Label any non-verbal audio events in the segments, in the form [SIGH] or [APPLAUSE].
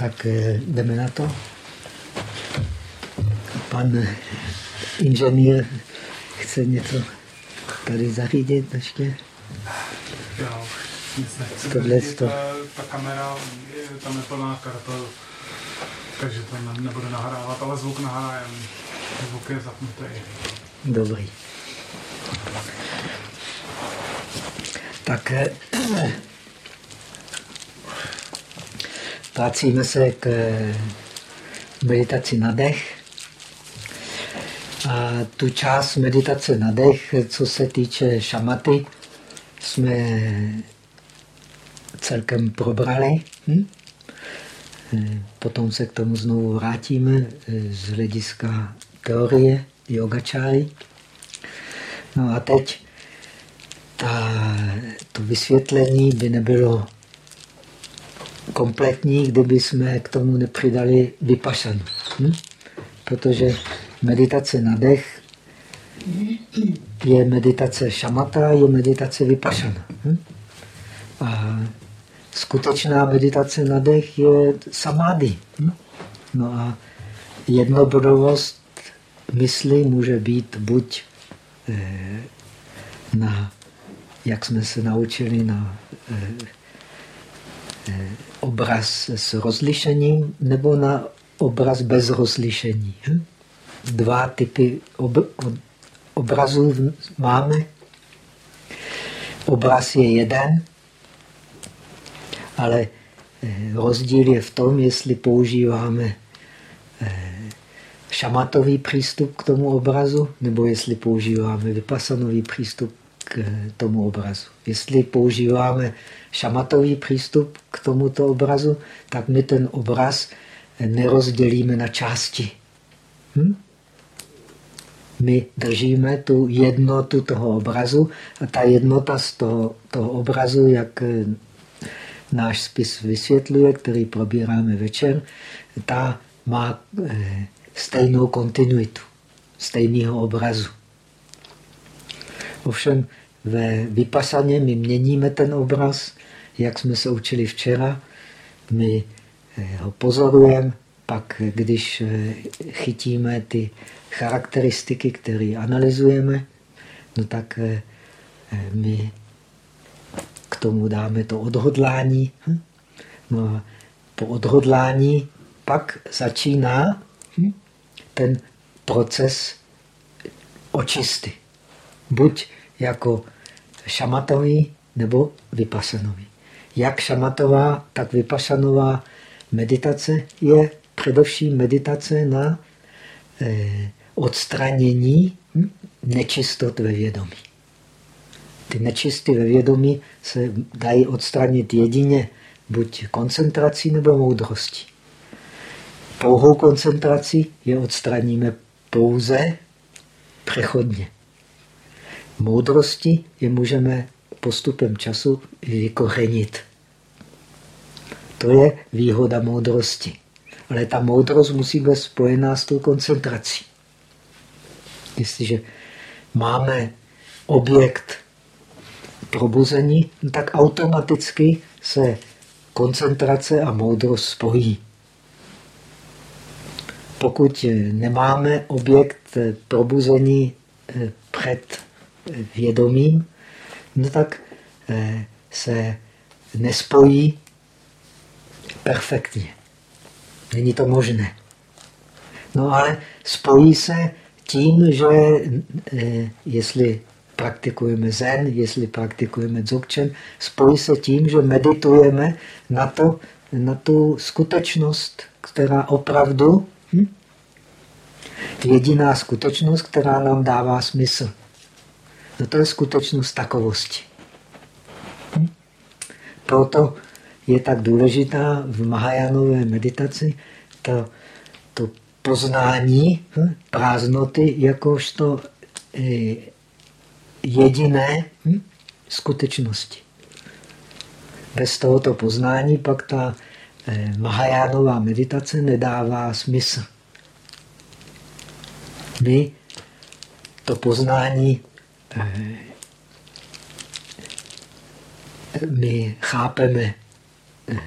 Tak eh, jdeme na to. Pan inženýr chce něco tady zařídit ještě. Jo, nic nechci. Tohle to. ta kamera je tam neplná kartel, takže to ne, nebude nahrávat, ale zvuk nahrájem. Zvuk je zapnutý. Dobrý. Tak eh, vracíme se k eh, meditaci na dech. A tu část meditace na dech, co se týče šamaty, jsme celkem probrali. Hm? Eh, Potom se k tomu znovu vrátíme eh, z hlediska teorie yogačáry. No a teď ta, to vysvětlení by nebylo kompletní, kdyby jsme k tomu nepřidali vypašanu. Hm? Protože meditace na dech je meditace šamata, je meditace vypašana. Hm? A skutečná meditace na dech je samády. Hm? No a jednobodovost mysli může být buď eh, na, jak jsme se naučili, na eh, eh, obraz s rozlišením nebo na obraz bez rozlišení. Dva typy ob, ob, obrazů máme. Obraz je jeden, ale eh, rozdíl je v tom, jestli používáme eh, šamatový přístup k tomu obrazu, nebo jestli používáme vypasanový přístup k tomu obrazu. Jestli používáme šamatový přístup k tomuto obrazu, tak my ten obraz nerozdělíme na části. Hm? My držíme tu jednotu toho obrazu a ta jednota z toho, toho obrazu, jak eh, náš spis vysvětluje, který probíráme večer, ta má eh, stejnou kontinuitu, stejného obrazu. Ovšem ve vypasaně my měníme ten obraz, jak jsme se učili včera, my eh, ho pozorujeme, pak když eh, chytíme ty charakteristiky, které analyzujeme, no tak eh, my k tomu dáme to odhodlání. hm? No a po odhodlání pak začíná hm, ten proces očisty. Buď jako šamatový nebo vypasanový. Jak šamatová, tak vypasanová meditace je především meditace na eh, odstranění hm, nečistot ve vědomí. Ty nečisty ve vědomí se dají odstranit jedině buď koncentrací nebo moudrostí. Pouhou koncentrací je odstraníme pouze přechodně. Moudrosti je můžeme postupem času vykořenit. To je výhoda moudrosti. Ale ta moudrost musí být spojená s tou koncentrací. Jestliže máme objekt probuzení, no tak automaticky se koncentrace a moudrost spojí. Pokud nemáme objekt probuzení eh, před vědomím, no tak eh, se nespojí perfektně. Není to možné. No ale spojí se tím, že eh, jestli praktikujeme zen, jestli praktikujeme dzogchen, spojí se tím, že meditujeme na, to, na tu skutečnost, která opravdu hm? jediná skutečnost, která nám dává smysl. No to je skutečnost takovosti. Hm? Proto je tak důležitá v Mahajánové meditaci to, to poznání hm? prázdnoty jakožto eh, jediné hm? skutečnosti. Bez tohoto poznání pak ta eh, Mahajánová meditace nedává smysl. My to poznání my chápeme eh,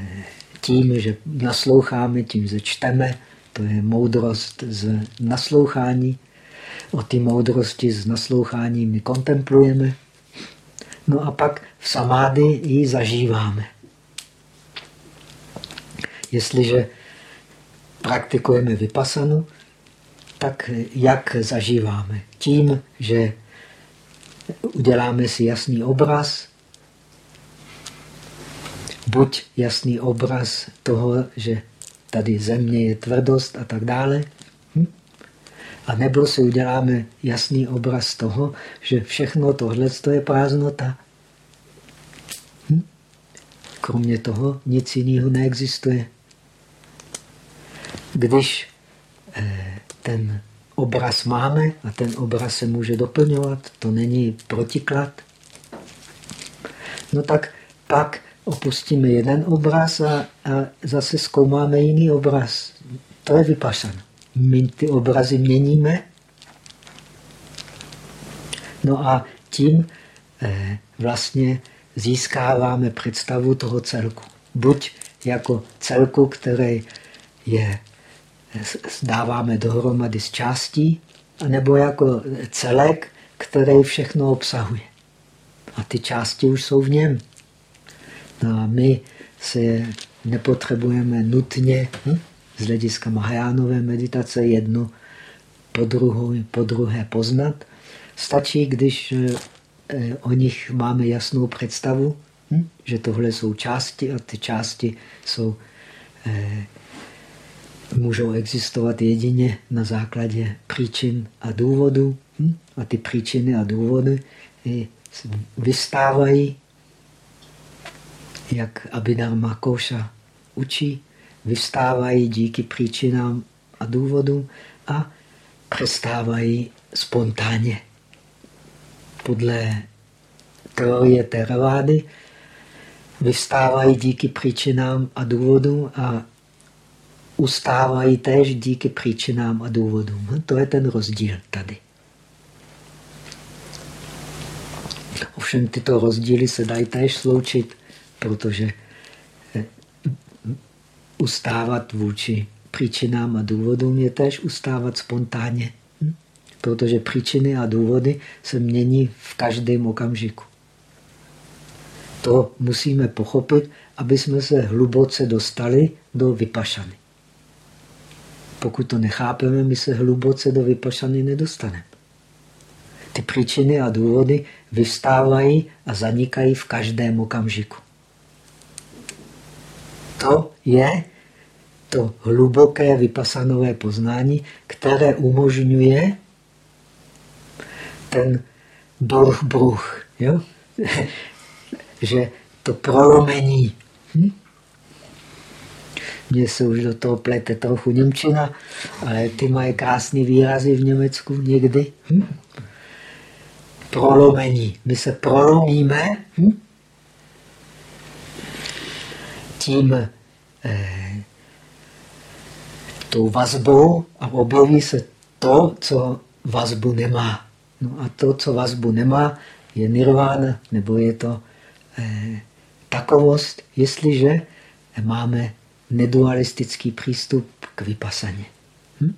tím, že nasloucháme, tím, že čteme, to je moudrost z naslouchání. O ty moudrosti z naslouchání my kontemplujeme. No a pak v samády ji zažíváme. Jestliže praktikujeme vypasanu, tak jak zažíváme? Tím, že uděláme si jasný obraz, buď jasný obraz toho, že tady země je tvrdost a tak dále, hm? a nebo si uděláme jasný obraz toho, že všechno tohle je prázdnota. Hm? Kromě toho nic jiného neexistuje. Když eh, ten obraz máme a ten obraz se může doplňovat, to není protiklad, no tak pak opustíme jeden obraz a, a zase zkoumáme jiný obraz. To je vypašan. My ty obrazy měníme. No a tím eh, vlastně získáváme představu toho celku. Buď jako celku, který je dáváme dohromady z částí, nebo jako celek, který všechno obsahuje. A ty části už jsou v něm. No a my se nepotřebujeme nutně hm, z hlediska Mahajánové meditace jedno po, druhou, po druhé poznat. Stačí, když eh, o nich máme jasnou představu, hm, že tohle jsou části a ty části jsou eh, můžou existovat jedině na základě příčin a důvodů. Hm? A ty příčiny a důvody vystávají, jak Abhidharma Koša učí, vystávají díky příčinám a důvodům a přestávají spontánně. Podle teorie Teravády vystávají díky příčinám a důvodům a ustávají též díky příčinám a důvodům. Hm, to je ten rozdíl tady. Ovšem tyto rozdíly se dají též sloučit, protože eh, ustávat vůči příčinám a důvodům je též ustávat spontánně. Hm? Protože příčiny a důvody se mění v každém okamžiku. To musíme pochopit, aby jsme se hluboce dostali do vypašany. Pokud to nechápeme, my se hluboce do vypašany nedostaneme. Ty příčiny a důvody vystávají a zanikají v každém okamžiku. To je to hluboké vypasanové poznání, které umožňuje ten bruch, jo? [LAUGHS] že to prolomení. Hm? Mně se už do toho plete trochu Němčina, ale ty mají krásné výrazy v Německu někdy. Hm? Prolomení. My se prolomíme hm? tím eh, tou vazbou a objeví se to, co vazbu nemá. No a to, co vazbu nemá, je nirvána, nebo je to eh, takovost, jestliže máme nedualistický přístup k vypasaně. Hm?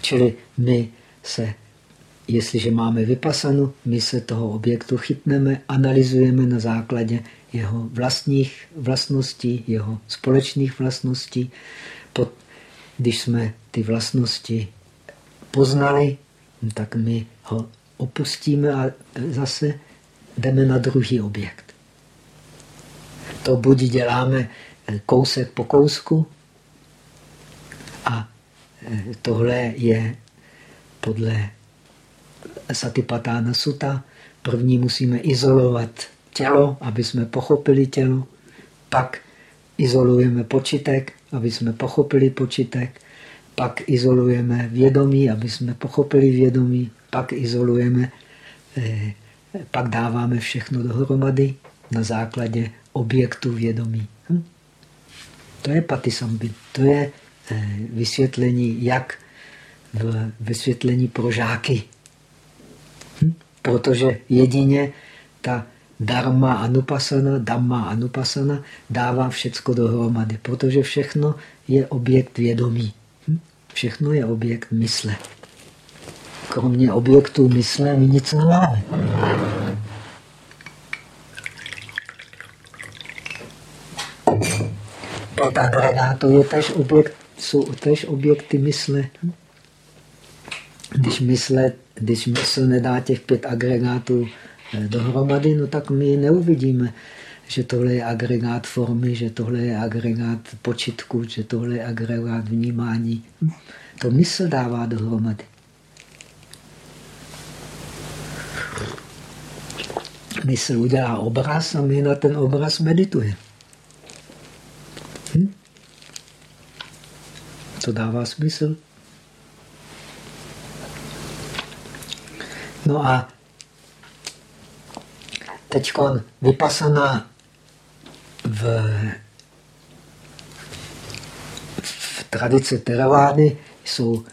Čili my se, jestliže máme vypasanu, my se toho objektu chytneme, analyzujeme na základě jeho vlastních vlastností, jeho společných vlastností. Pod, když jsme ty vlastnosti poznali, tak my ho opustíme a zase jdeme na druhý objekt. To buď děláme kousek po kousku. A e, tohle je podle Satipatána Suta. První musíme izolovat tělo, aby jsme pochopili tělo. Pak izolujeme počitek, aby jsme pochopili počitek. Pak izolujeme vědomí, aby jsme pochopili vědomí. Pak izolujeme, eh, pak dáváme všechno dohromady na základě objektu vědomí. To je patisambi, to je eh, vysvětlení, jak v vysvětlení pro žáky. Hm? Protože jedině ta dharma anupasana, dhamma anupasana dává všecko dohromady, protože všechno je objekt vědomí. Hm? Všechno je objekt mysle. Kromě objektu mysle my nic nemáme. Pět agregátů je tež objekt, jsou tež objekty mysle. Když, mysle, když mysl nedá těch pět agregátů eh, dohromady, no tak my neuvidíme, že tohle je agregát formy, že tohle je agregát počitku, že tohle je agregát vnímání. To mysl dává dohromady. Mysl udělá obraz a my na ten obraz meditujeme. Hm? To dává smysl. No a teď vypasaná v, v tradici Teravády jsou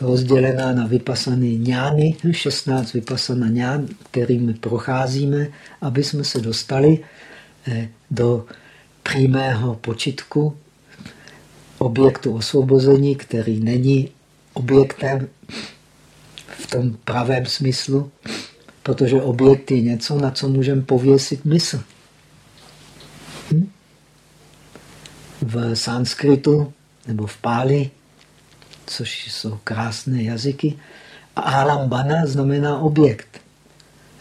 rozdělená na vypasané ňány, 16 vypasaná ňán, kterými procházíme, aby jsme se dostali eh, do přímého počitku objektu osvobození, který není objektem v tom pravém smyslu, protože objekt je něco, na co můžeme pověsit mysl. Hm? V sanskritu nebo v páli, což jsou krásné jazyky, alambana znamená objekt.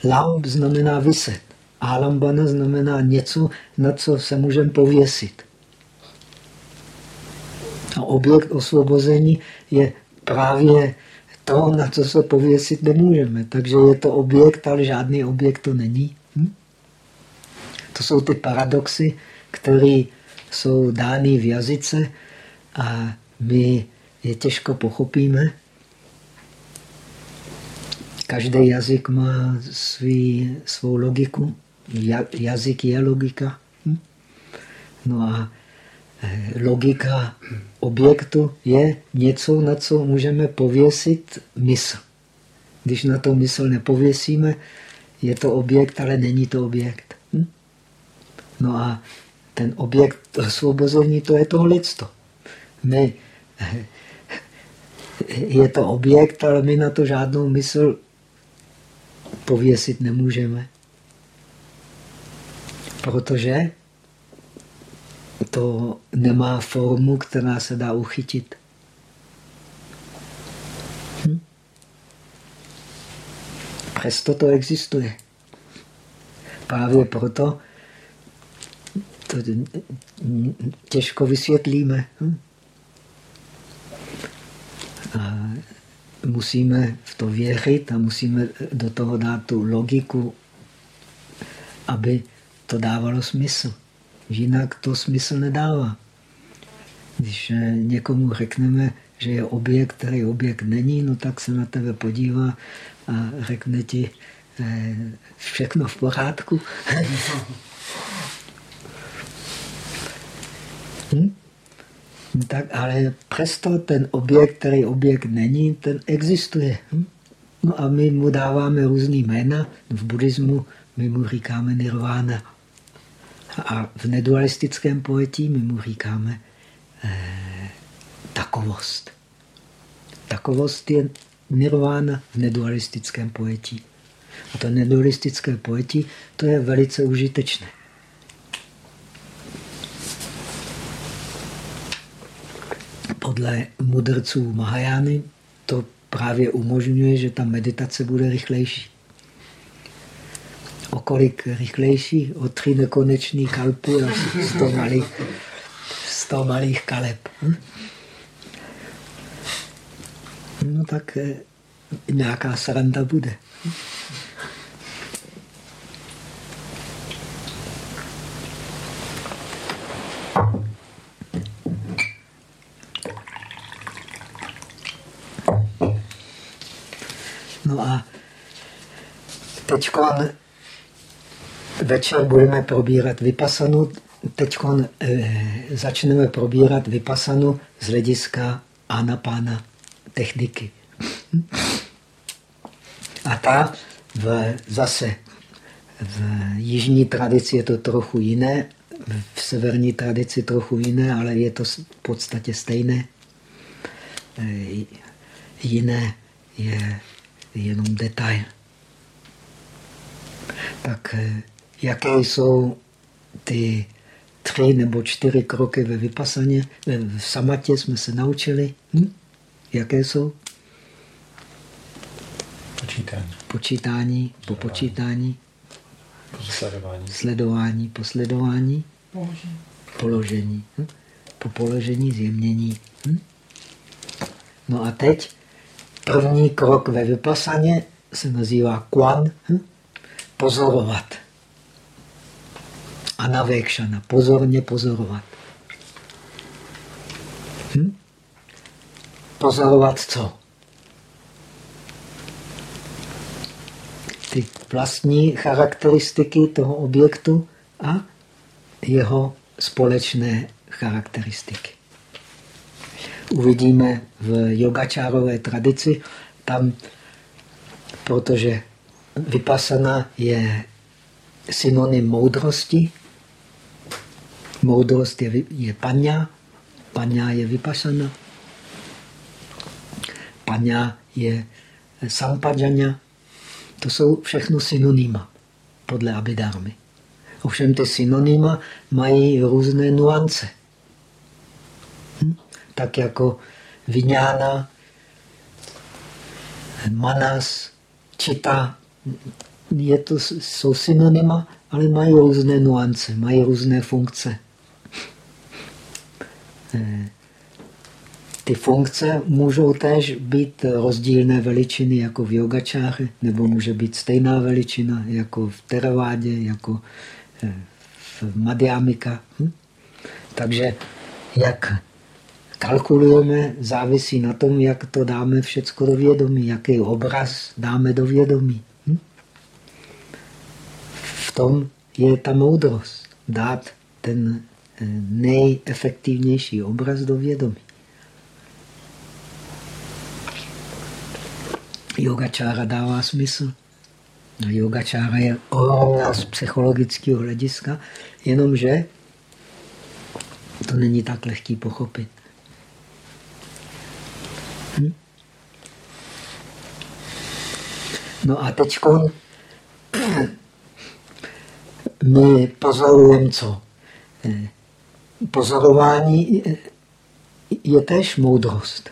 Lamb znamená vyset. Alambana znamená něco, na co se můžeme pověsit. A objekt osvobození je právě to, na co se pověsit nemůžeme. Takže je to objekt, ale žádný objekt to není. Hm? To jsou ty paradoxy, které jsou dány v jazyce a my je těžko pochopíme. Každý jazyk má svý, svou logiku. Jazyk je logika. Hm? No a eh, logika objektu je něco, na co můžeme pověsit mysl. Když na to mysl nepověsíme, je to objekt, ale není to objekt. Hm? No a ten objekt osvobození, to je to lidstvo. My, [LAUGHS] je to objekt, ale my na to žádnou mysl pověsit nemůžeme. Protože to nemá formu, která se dá uchytit. Hm? Přesto to existuje. Právě proto to těžko vysvětlíme. Hm? A musíme v to věřit a musíme do toho dát tu logiku, aby to dávalo smysl. Jinak to smysl nedává. Když eh, někomu řekneme, že je objekt, který objekt není, no tak se na tebe podívá a řekne ti eh, všechno v pořádku. [LAUGHS] hm? tak, ale přesto ten objekt, který objekt není, ten existuje. Hm? No a my mu dáváme různý jména. V buddhismu my mu říkáme nirvana. A v nedualistickém pojetí my mu říkáme eh, takovost. Takovost je nirvána v nedualistickém pojetí. A to nedualistické pojetí, to je velice užitečné. Podle mudrců Mahajány to právě umožňuje, že ta meditace bude rychlejší o kolik rychlejší, o tři nekonečný kalpy a sto malých, sto malých kaleb. Hm? No tak eh, nějaká sranda bude. No a teď večer budeme probírat vypasanu. Teď eh, začneme probírat vypasanu z hlediska anapána techniky. A ta v, zase v jižní tradici je to trochu jiné, v severní tradici trochu jiné, ale je to v podstatě stejné. Eh, jiné je jenom detail. Tak eh, jaké jsou ty tři nebo čtyři kroky ve vypasaně, v samatě jsme se naučili. Hm? Jaké jsou? Počítání. Počítání, po počítání. Sledování. Sledování, po sledování. Položení. Položení. Hm? Po položení zjemnění. Hm? No a teď první krok ve vypasaně se nazývá kwan. Hm? Pozorovat. Anavekšana. Pozorně pozorovat. Hm? Pozorovat co? Ty vlastní charakteristiky toho objektu a jeho společné charakteristiky. Uvidíme v yogačárové tradici, tam, protože vypasana je synonym moudrosti, moudrost je, je paňa, paňa je vypasana, paňa je sampadžaňa, to jsou všechno synonyma podle Abhidharmy. Ovšem ty synonyma mají různé nuance. Hm? Tak jako vyňána, manas, čita, je to, jsou synonyma, ale mají různé nuance, mají různé funkce. Eh, ty funkce můžou též být rozdílné veličiny jako v yogačáře, nebo může být stejná veličina jako v teravádě, jako eh, v madhyamika. Hm? Takže jak kalkulujeme, závisí na tom, jak to dáme všecko do vědomí, jaký obraz dáme do vědomí. Hm? V tom je ta moudrost. Dát ten nejefektivnější obraz do vědomí. yogačára dává smysl. No, yogačára je ohromná z psychologického hlediska, jenomže to není tak lehký pochopit. Hm? No a teď my pozorujeme co? Pozorování je tež moudrost.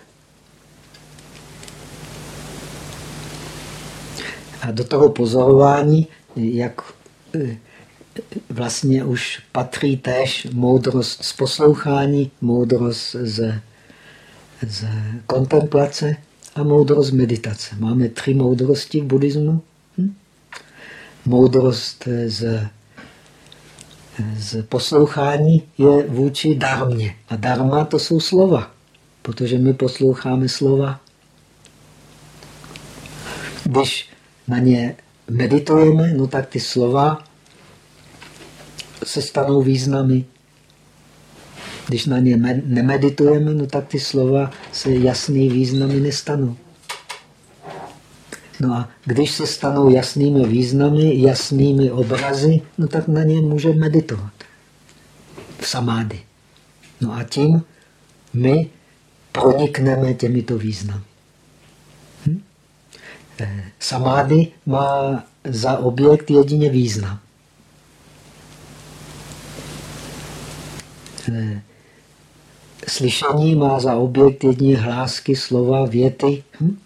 A do toho pozorování, jak e, vlastně už patří též moudrost z poslouchání, moudrost z, z kontemplace a moudrost meditace. Máme tři moudrosti v buddhismu. Hm? Moudrost z, z poslouchání je vůči darmě. A darma to jsou slova, protože my posloucháme slova. Když na ně meditujeme, no tak ty slova se stanou významy. Když na ně nemeditujeme, no tak ty slova se jasný významy nestanou. No a když se stanou jasnými významy, jasnými obrazy, no tak na ně může meditovat v samády. No a tím my pronikneme těmito významy. Eh, samády má za objekt jedině význam. Eh, slyšení má za objekt jedině hlásky, slova, věty. Hm?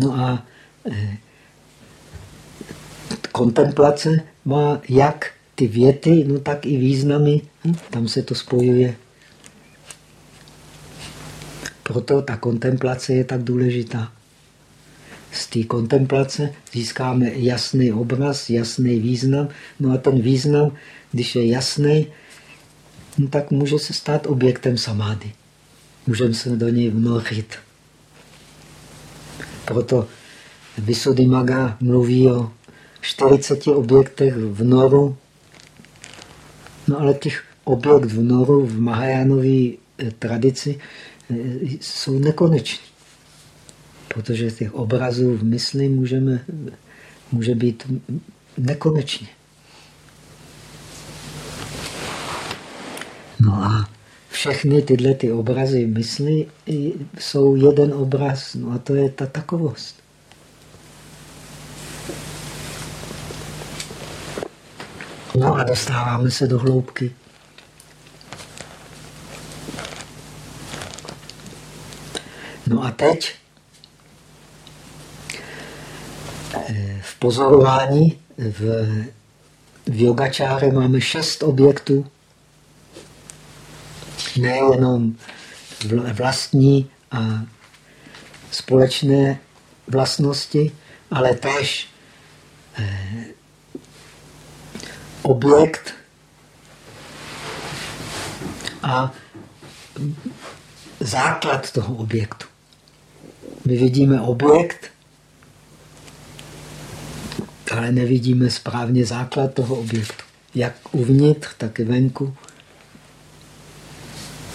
No a eh, kontemplace má jak ty věty, no tak i významy. Hm? Tam se to spojuje. Proto ta kontemplace je tak důležitá z té kontemplace získáme jasný obraz, jasný význam. No a ten význam, když je jasný, no tak může se stát objektem samády. Můžeme se do něj vnořit. Proto Visuddhimagga mluví o 40 objektech v noru. No ale těch objekt v noru v Mahajánové tradici eh, jsou nekoneční protože těch obrazů v mysli můžeme může být nekonečně. No a všechny tyhle ty obrazy mysli jsou jeden obraz, no a to je ta takovost. No a dostáváme se do hloubky. No a teď eh, v pozorování v, v yogačáře máme šest objektů, nejenom vlastní a společné vlastnosti, ale též eh, objekt a základ toho objektu. My vidíme objekt, ale nevidíme správně základ toho objektu. Jak uvnitř, tak i venku.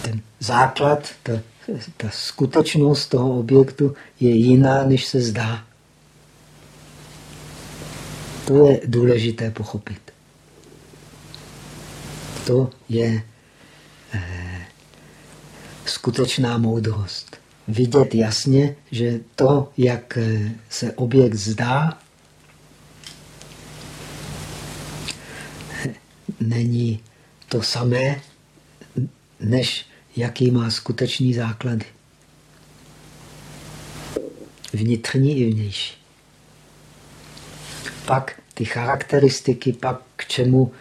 Ten základ, ta, ta skutečnost toho objektu je jiná, než se zdá. To je důležité pochopit. To je eh, skutečná moudrost vidět jasně, že to, jak eh, se objekt zdá, není to samé, než jaký má skutečný základy. Vnitřní i vnější. Pak ty charakteristiky, pak k čemu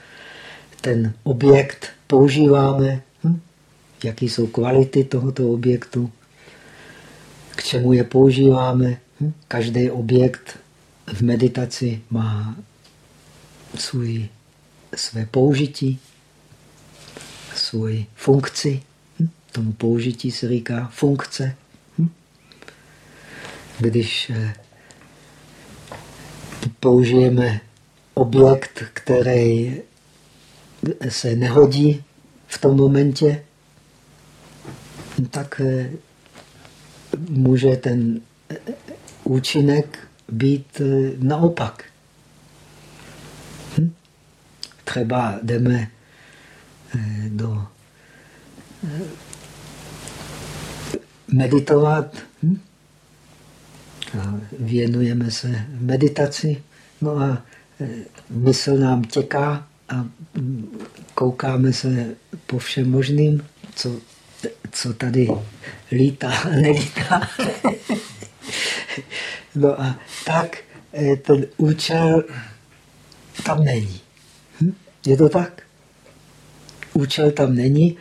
ten objekt používáme, hm? jaký jsou kvality tohoto objektu, k čemu je používáme. Hm? Každý objekt v meditaci má svůj, své použití, svoji funkci. Tomu použití se říká funkce. Hm? Když eh, použijeme objekt, který se nehodí v tom momentě, tak eh, může ten eh, účinek být naopak. Hm? Třeba jdeme do meditovat hm? a věnujeme se meditaci, no a mysl nám těká a hm, koukáme se po všem možným, co co tady lítá a nelítá. [LAUGHS] no a tak eh, ten účel tam není. Hm? Je to tak? Účel tam není.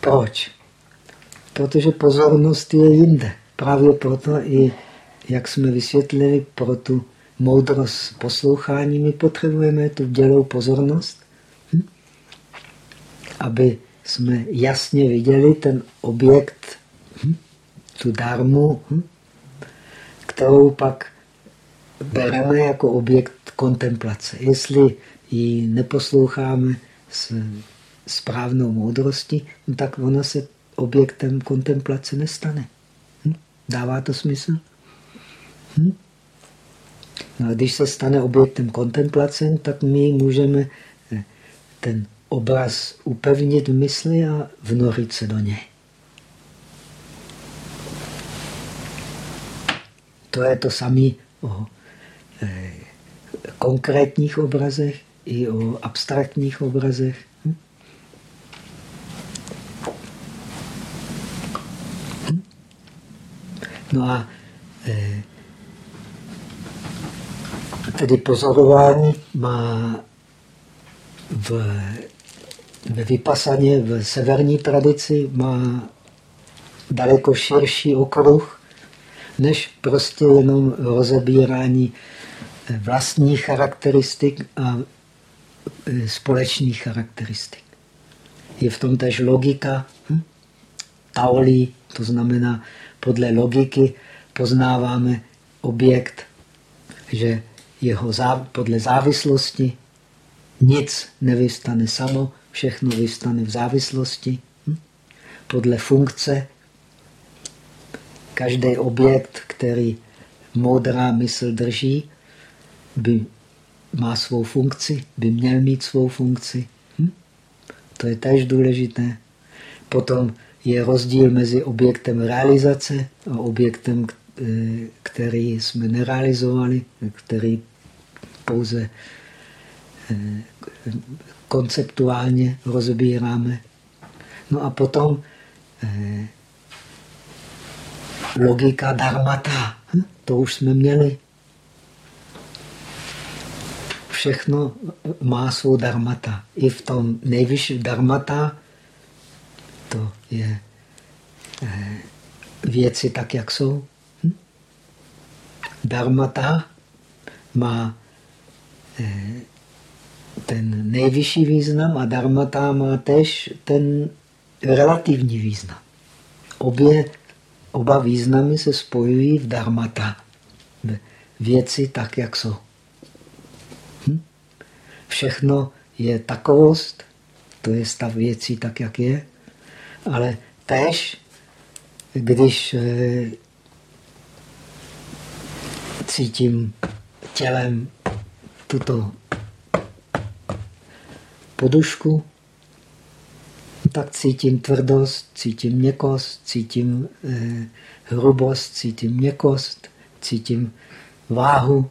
Proč? Protože pozornost je jinde. Právě proto i, jak jsme vysvětlili, pro tu moudrost poslouchání my potřebujeme tu dělou pozornost, hm? aby jsme jasně viděli ten objekt, hm, tu darmu, hm, kterou pak bereme jako objekt kontemplace. Jestli ji neposloucháme s správnou moudrostí, no tak ona se objektem kontemplace nestane. Hm? Dává to smysl? Hm? No a když se stane objektem kontemplace, tak my můžeme eh, ten obraz upevnit v mysli a vnorit se do něj. To je to samé o e, konkrétních obrazech i o abstraktních obrazech. Hm? Hm? No a e, tedy pozorování má v ve vypasaně v severní tradici má daleko širší okruh, než prostě jenom rozebírání vlastních charakteristik a e, společných charakteristik. Je v tom tež logika, hm? taolí, to znamená, podle logiky poznáváme objekt, že jeho zá, podle závislosti nic nevystane samo, všechno vystane v závislosti. Hm? Podle funkce každý objekt, který moudrá mysl drží, by má svou funkci, by měl mít svou funkci. Hm? To je též důležité. Potom je rozdíl mezi objektem realizace a objektem, eh, který jsme nerealizovali, který pouze eh, konceptuálně rozbíráme. No a potom eh, logika dharmata. Hm? To už jsme měli. Všechno má svou dharmata. I v tom nejvyšší dharmata to je eh, věci tak, jak jsou. Hm? Dharmata má eh, ten nejvyšší význam a dharmata má tež ten relativní význam. Obě, oba významy se spojují v dharmata. Věci tak, jak jsou. Hm? Všechno je takovost, to je stav věcí tak, jak je, ale tež, když eh, cítím tělem tuto podušku, tak cítím tvrdost, cítím měkost, cítím eh, hrubost, cítím měkost, cítím váhu,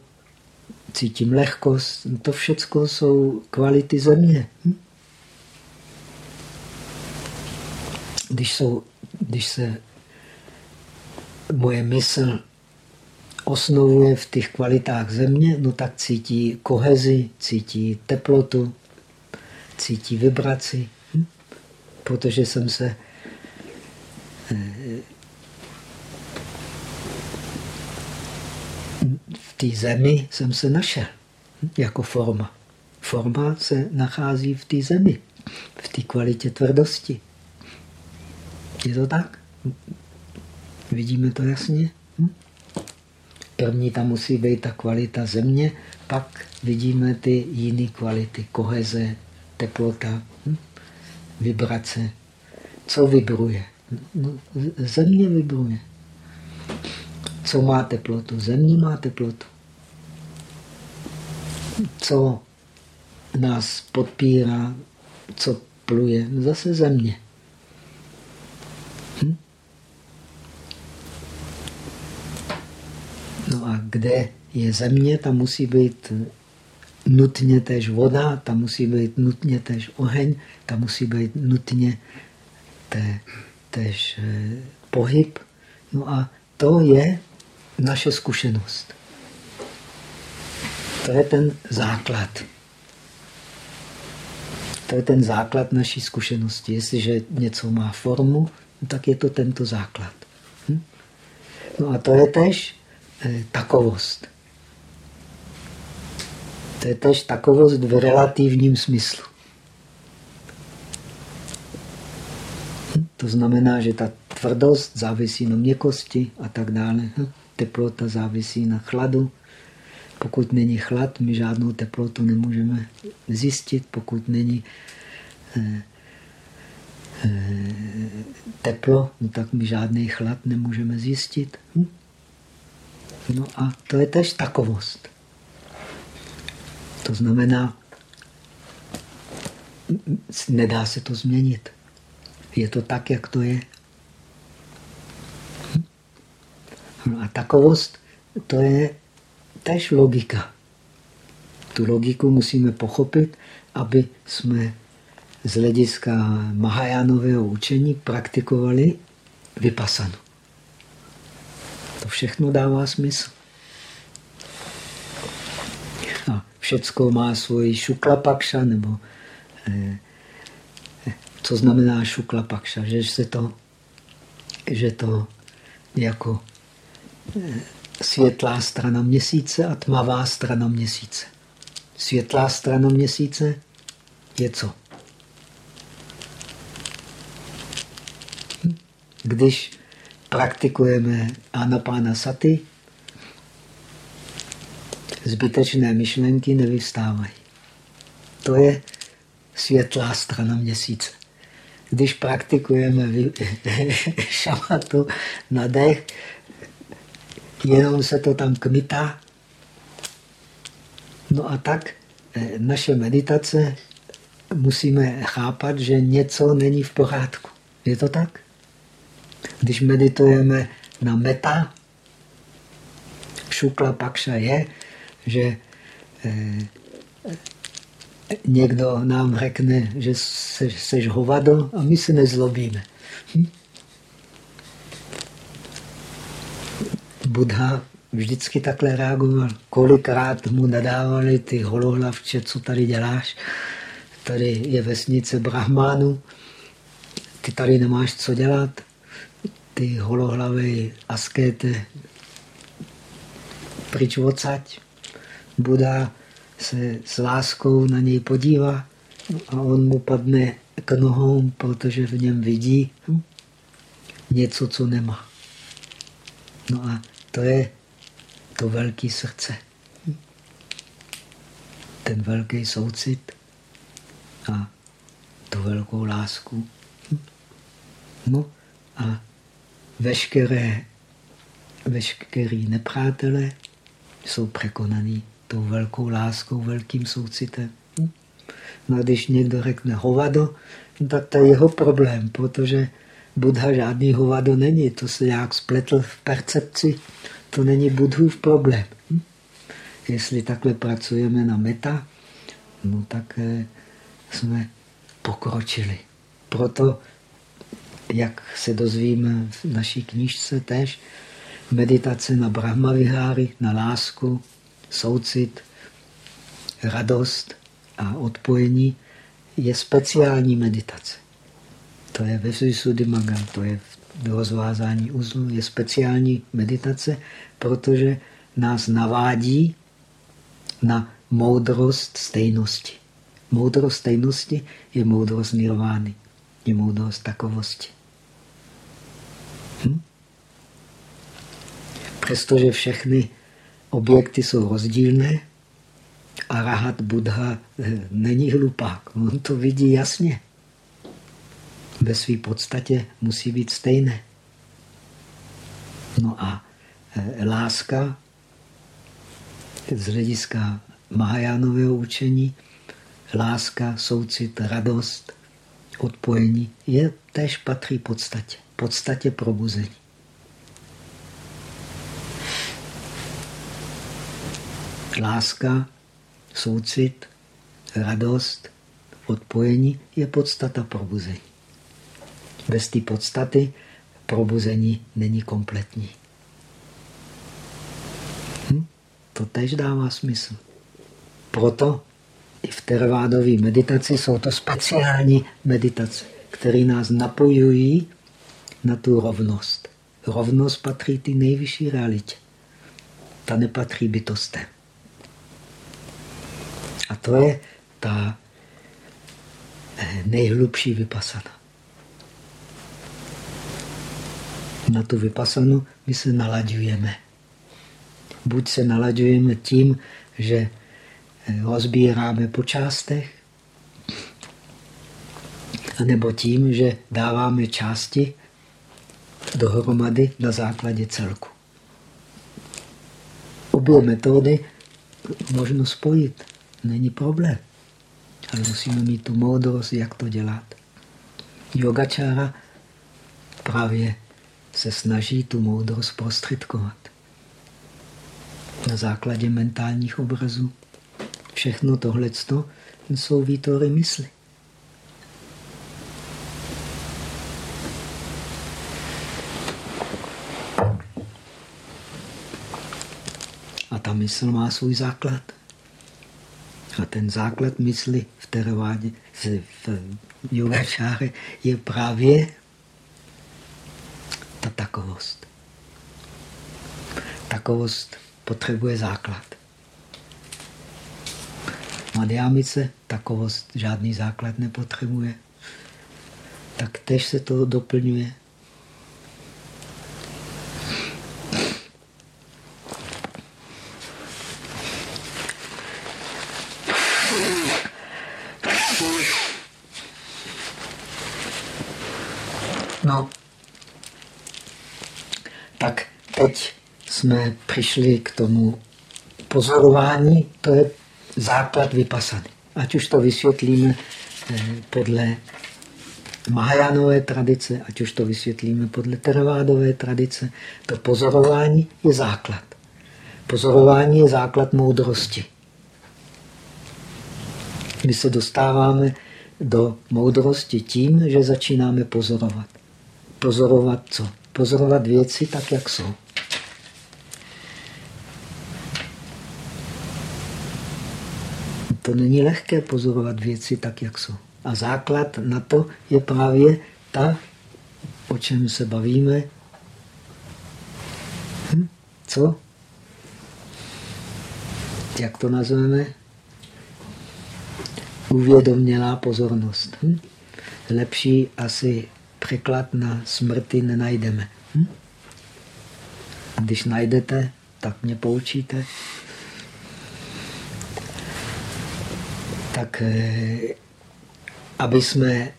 cítím lehkost. To všechno jsou kvality země. Hm? Když, jsou, když se moje mysl osnovuje v těch kvalitách země, no tak cítí kohezi, cítí teplotu, cítí vibraci, hm? protože jsem se eh, v té zemi jsem se našel hm? jako forma. Forma se nachází v té zemi, v té kvalitě tvrdosti. Je to tak? Vidíme to jasně? Hm? První tam musí být ta kvalita země, pak vidíme ty jiné kvality, koheze, teplota, hm? vibrace. Co vibruje? No, země vibruje. Co má teplotu? Země má teplotu. Co nás podpírá, co pluje? Zase země. Hm? No a kde je země, tam musí být nutně tež voda, tam musí být nutně tež oheň, tam musí být nutně te, tež eh, pohyb. No a to je naše zkušenost. To je ten základ. To je ten základ naší zkušenosti. Jestliže něco má formu, tak je to tento základ. Hm? No a to je tež takovost. To je tež takovost v relativním smyslu. Hm? To znamená, že ta tvrdost závisí na měkosti a tak dále. Hm? Teplota závisí na chladu. Pokud není chlad, my žádnou teplotu nemůžeme zjistit. Pokud není eh, eh, teplo, no tak my žádný chlad nemůžeme zjistit. Hm? No a to je tež takovost. To znamená, nedá se to změnit. Je to tak, jak to je. No a takovost, to je tež logika. Tu logiku musíme pochopit, aby jsme z hlediska Mahajánového učení praktikovali vypasanu. To všechno dává smysl. všecko má svoji šukla pakša, nebo eh, co znamená šukla pakša, že se to, že to jako eh, světlá strana měsíce a tmavá strana měsíce. Světlá strana měsíce je co? Hm? Když praktikujeme anapána saty, zbytečné myšlenky nevystávají. To je světlá strana měsíce. Když praktikujeme [LAUGHS] šamatu na dech, jenom se to tam kmitá, No a tak eh, naše meditace musíme chápat, že něco není v pořádku. Je to tak? Když meditujeme na meta, šukla pakša je, že eh, někdo nám řekne, že jsi hovado a my se nezlobíme. Hm? Buddha vždycky takhle reagoval. Kolikrát mu nadávali ty holohlavče, co tady děláš? Tady je vesnice Brahmánu, ty tady nemáš co dělat. Ty holohlavy askéte, pryč odsaď. Buda se s láskou na něj podívá a on mu padne k nohou, protože v něm vidí něco, co nemá. No a to je to velké srdce. Ten velký soucit a tu velkou lásku. No a veškeré, veškerý nepřátelé jsou překonaný tou velkou láskou, velkým soucitem. Hm? No a když někdo řekne hovado, no tak to je jeho problém, protože Buddha žádný hovado není. To se nějak spletl v percepci. To není Budhův problém. Hm? Jestli takhle pracujeme na meta, no tak eh, jsme pokročili. Proto, jak se dozvíme v naší knižce tež, meditace na Brahma Viháry, na lásku, soucit, radost a odpojení je speciální meditace. To je ve Visuddhimagga, to je v rozvázání uzlu, je speciální meditace, protože nás navádí na moudrost stejnosti. Moudrost stejnosti je moudrost nirvány, je moudrost takovosti. Hm? Přestože všechny objekty jsou rozdílné a rahat Buddha eh, není hlupák. On to vidí jasně. Ve své podstatě musí být stejné. No a eh, láska z hlediska Mahajánového učení, láska, soucit, radost, odpojení, je tež patří podstatě. Podstatě probuzení. Láska, soucit, radost, odpojení je podstata probuzení. Bez té podstaty probuzení není kompletní. Hm? To tež dává smysl. Proto i v tervádové meditaci jsou to speciální meditace, které nás napojují na tu rovnost. Rovnost patří ty nejvyšší realitě. Ta nepatří bytostem. A to je ta eh, nejhlubší vypasana. Na tu vypasanu my se nalaďujeme. Buď se nalaďujeme tím, že rozbíráme eh, po částech, nebo tím, že dáváme části dohromady na základě celku. Obě metody možno spojit není problém. Ale musíme mít tu moudrost, jak to dělat. Yogačára právě se snaží tu moudrost prostředkovat. Na základě mentálních obrazů. Všechno tohle jsou výtvory mysli. A ta mysl má svůj základ. A ten základ mysli v teravádě, v yogačáře je právě ta takovost. Takovost potřebuje základ. Madhyamice takovost žádný základ nepotřebuje. Tak tež se to doplňuje. No, tak teď jsme přišli k tomu pozorování. To je základ vypasany. Ať už to vysvětlíme eh, podle Mahajánové tradice, ať už to vysvětlíme podle teravádové tradice, to pozorování je základ. Pozorování je základ moudrosti. My se dostáváme do moudrosti tím, že začínáme pozorovat. Pozorovat co? Pozorovat věci tak, jak jsou. To není lehké pozorovat věci tak, jak jsou. A základ na to je právě ta, o čem se bavíme. Hm? Co? Jak to nazveme? Uvědomělá pozornost. Hm? Lepší asi překlad na smrti nenajdeme. Hm? Když najdete, tak mě poučíte. Tak eh, aby jsme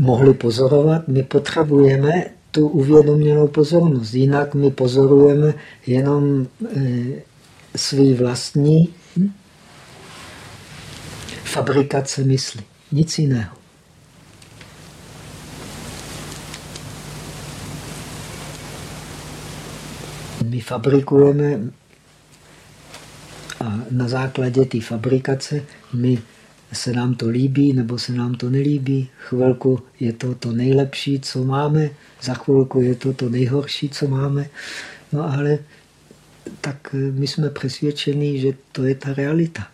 mohli pozorovat, my potřebujeme tu uvědoměnou pozornost. Jinak my pozorujeme jenom e, svý vlastní fabrikace mysli. Nic jiného. My fabrikujeme a na základě té fabrikace my se nám to líbí nebo se nám to nelíbí. Chvilku je to to nejlepší, co máme, za chvilku je to to nejhorší, co máme. No ale tak my jsme přesvědčeni, že to je ta realita.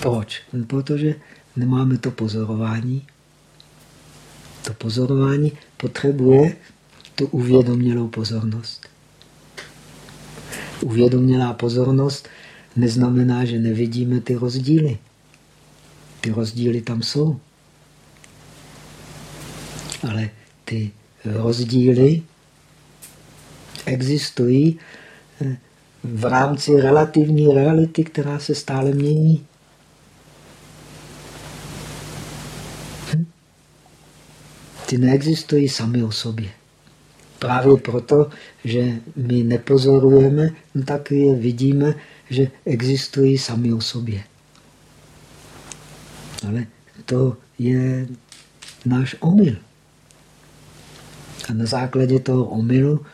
Proč? Protože nemáme to pozorování. To pozorování potřebuje tu uvědomělou pozornost. Uvědomělá pozornost neznamená, že nevidíme ty rozdíly. Ty rozdíly tam jsou. Ale ty rozdíly existují eh, v rámci relativní reality, která se stále mění. Hm? Ty neexistují sami o sobě. Právě proto, že my nepozorujeme, no tak je vidíme že existují sami o sobě. Ale to je náš omyl. A na základě toho omylu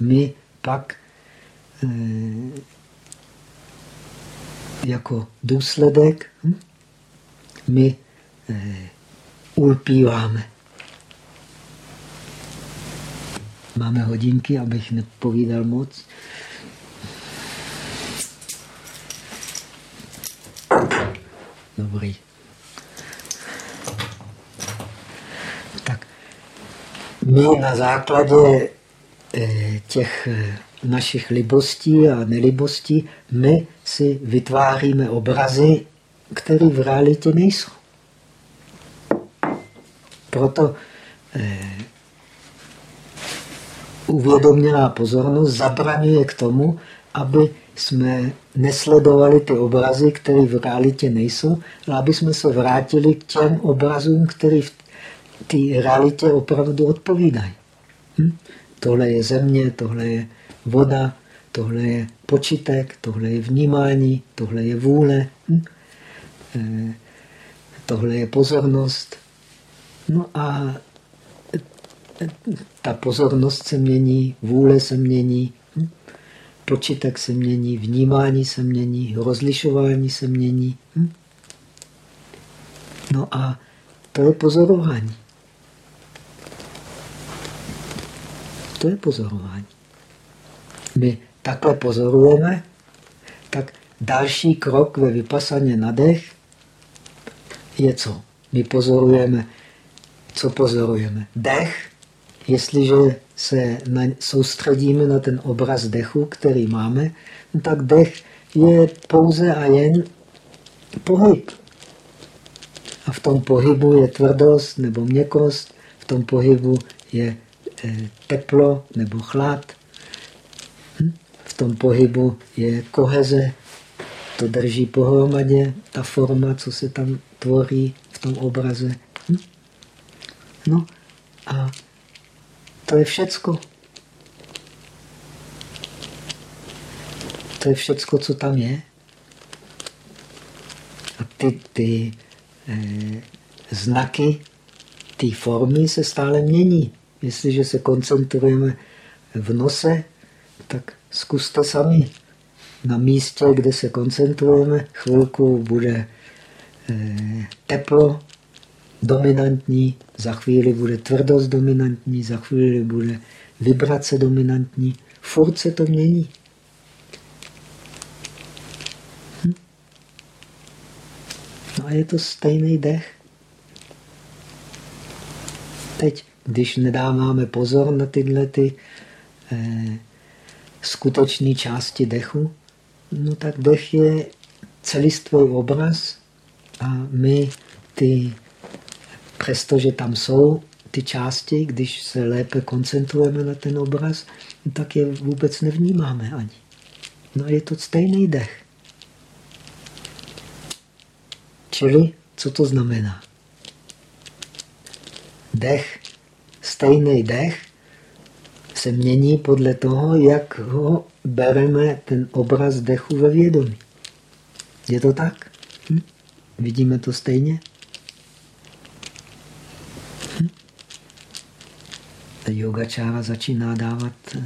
my pak e, jako důsledek hm, my e, ulpíváme. Máme hodinky, abych nepovídal moc. Dobrý. Tak my na základě eh, těch eh, našich libostí a nelibostí, my si vytváříme obrazy, které v realitě nejsou. Proto eh, uvědoměná pozornost zabraňuje k tomu, aby jsme nesledovali ty obrazy, které v realitě nejsou, ale aby jsme se vrátili k těm obrazům, které v té realitě opravdu odpovídají. Hm? Tohle je země, tohle je voda, tohle je počitek, tohle je vnímání, tohle je vůle, hm? e, tohle je pozornost. No a ta pozornost se mění, vůle se mění, Počítek se mění, vnímání se mění, rozlišování se mění. Hm? No a to je pozorování. To je pozorování. My takhle pozorujeme, tak další krok ve vypasaně na dech je co? My pozorujeme, co pozorujeme? Dech, jestliže se na, soustředíme na ten obraz dechu, který máme, no tak dech je pouze a jen pohyb. A v tom pohybu je tvrdost nebo měkkost, v tom pohybu je e, teplo nebo chlad, hm? v tom pohybu je koheze, to drží pohromadě, ta forma, co se tam tvoří v tom obraze. Hm? No a to je všecko. To je všecko, co tam je. A ty, ty eh, znaky té formy se stále mění. Jestliže se koncentrujeme v nose, tak zkuste sami. Na místě, kde se koncentrujeme, chvilku bude eh, teplo dominantní, za chvíli bude tvrdost dominantní, za chvíli bude vibrace dominantní. Furt se to mění. Hm? No a je to stejný dech. Teď, když nedáváme pozor na tyhle ty eh, skutečné části dechu, no tak dech je celistvý obraz a my ty, přestože tam jsou ty části, když se lépe koncentrujeme na ten obraz, tak je vůbec nevnímáme ani. No je to stejný dech. Čili, co to znamená? Dech, stejný dech, se mění podle toho, jak ho bereme ten obraz dechu ve vědomí. Je to tak? Hm? Vidíme to stejně? Yogačára začíná dávat eh,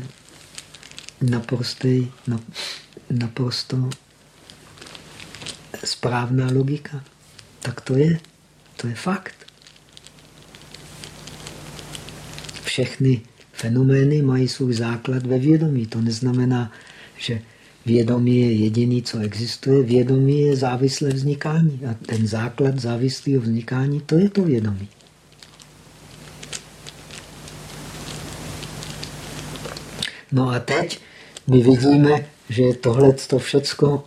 naprostý, naprosto správná logika. Tak to je. To je fakt. Všechny fenomény mají svůj základ ve vědomí. To neznamená, že vědomí je jediný, co existuje. Vědomí je závislé vznikání. A ten základ závislého vznikání, to je to vědomí. No a teď my vidíme, že tohle to všecko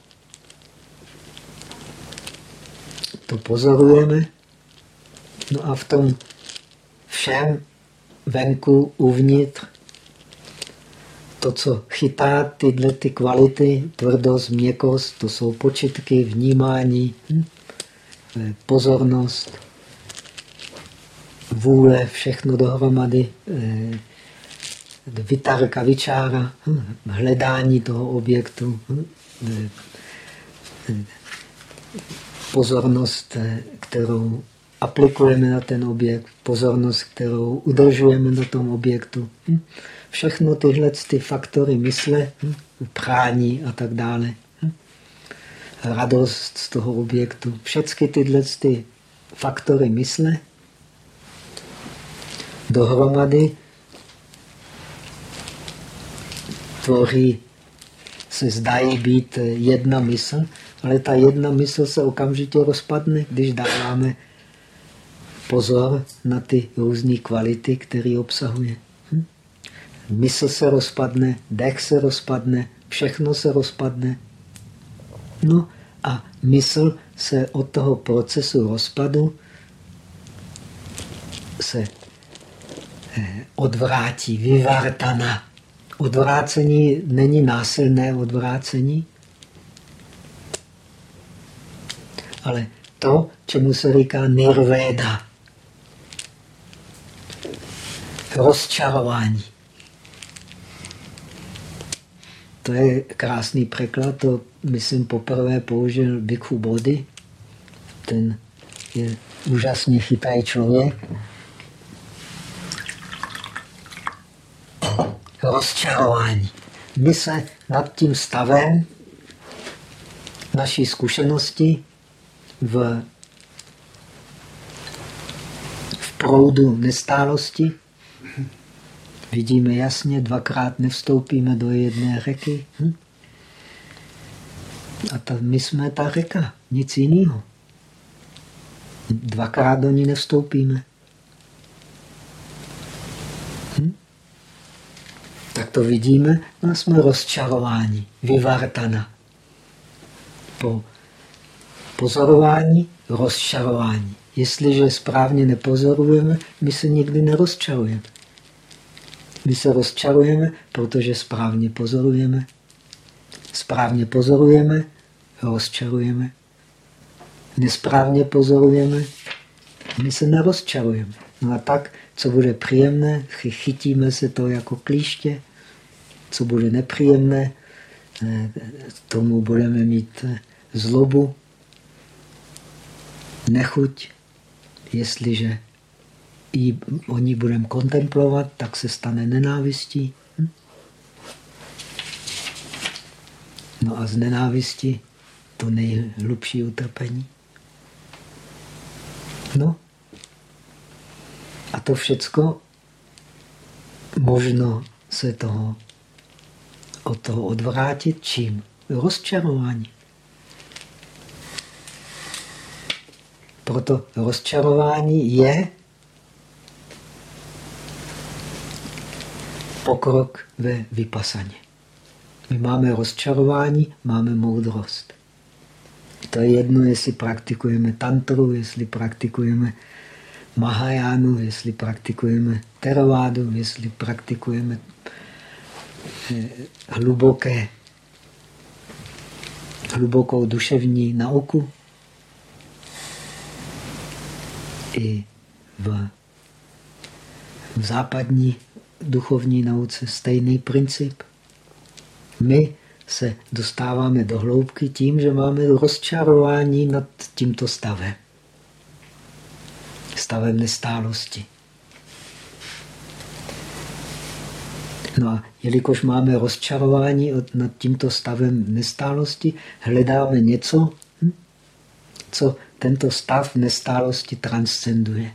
to pozorujeme. No a v tom všem venku, uvnitř, to, co chytá tyhle ty kvality, tvrdost, měkost, to jsou počitky, vnímání, hm? Eh, pozornost, vůle, všechno dohromady, eh, vytarka, vyčára, hm? hledání toho objektu, hm? Eh, pozornost, kterou aplikujeme na ten objekt, pozornost, kterou udržujeme na tom objektu. Hm? Všechno tyhle ty faktory mysle, prání a tak dále, radost z toho objektu, všechny tyhle ty faktory mysle dohromady tvoří, se zdají být jedna mysl, ale ta jedna mysl se okamžitě rozpadne, když dáváme pozor na ty různé kvality, které obsahuje. Hm? Mysl se rozpadne, dech se rozpadne, všechno se rozpadne. No a mysl se od toho procesu rozpadu se eh, odvrátí, vyvartana. Odvrácení není násilné odvrácení, ale to, čemu se říká nirvéda rozčarování. To je krásný překlad, to myslím poprvé použil Bhikkhu Bodhi. Ten je úžasně chytrý člověk. Rozčarování. My se nad tím stavem naší zkušenosti v, v proudu nestálosti Vidíme jasně, dvakrát nevstoupíme do jedné řeky. Hm? A ta, my jsme ta řeka, nic jiného. Dvakrát do ní nevstoupíme. Tak to vidíme, no jsme rozčarováni, vyvartana. Po pozorování, rozčarování. Jestliže správně nepozorujeme, my se nikdy nerozčarujeme. My se rozčarujeme, protože správně pozorujeme. Správně pozorujeme, rozčarujeme. Nesprávně pozorujeme, my se nerozčarujeme. No a tak, co bude příjemné, chytíme se to jako klíště, co bude nepříjemné, eh, tomu budeme mít eh, zlobu, nechuť, jestliže ji, o ní budeme kontemplovat, tak se stane nenávistí. Hm? No a z nenávisti to nejhlubší utrpení. No. A to všecko možno se toho, od toho odvrátit čím? Rozčarování. Proto rozčarování je pokrok ve vypasaně. My máme rozčarování, máme moudrost. To je jedno, jestli praktikujeme tantru, jestli praktikujeme Mahajánu, jestli praktikujeme teravádu, jestli praktikujeme eh, hluboké, hlubokou duševní nauku. I v, v západní duchovní nauce stejný princip. My se dostáváme do hloubky tím, že máme rozčarování nad tímto stavem. Stavem nestálosti. No a jelikož máme rozčarování nad tímto stavem nestálosti, hledáme něco, hm, co tento stav nestálosti transcenduje.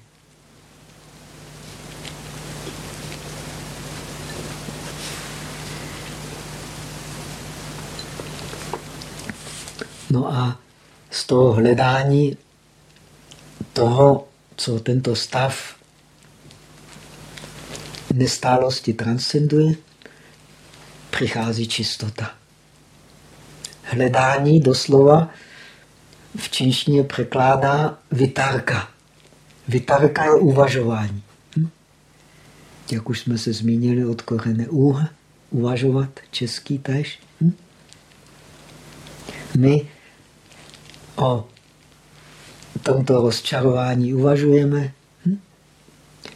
No a z toho hledání toho, co tento stav nestálosti transcenduje, přichází čistota. Hledání doslova v čínštině překládá vytárka. Vytárka je uvažování. Hm? Jak už jsme se zmínili od korene úh, uvažovat, český tež. Hm? My o tomto rozčarování uvažujeme. Hm?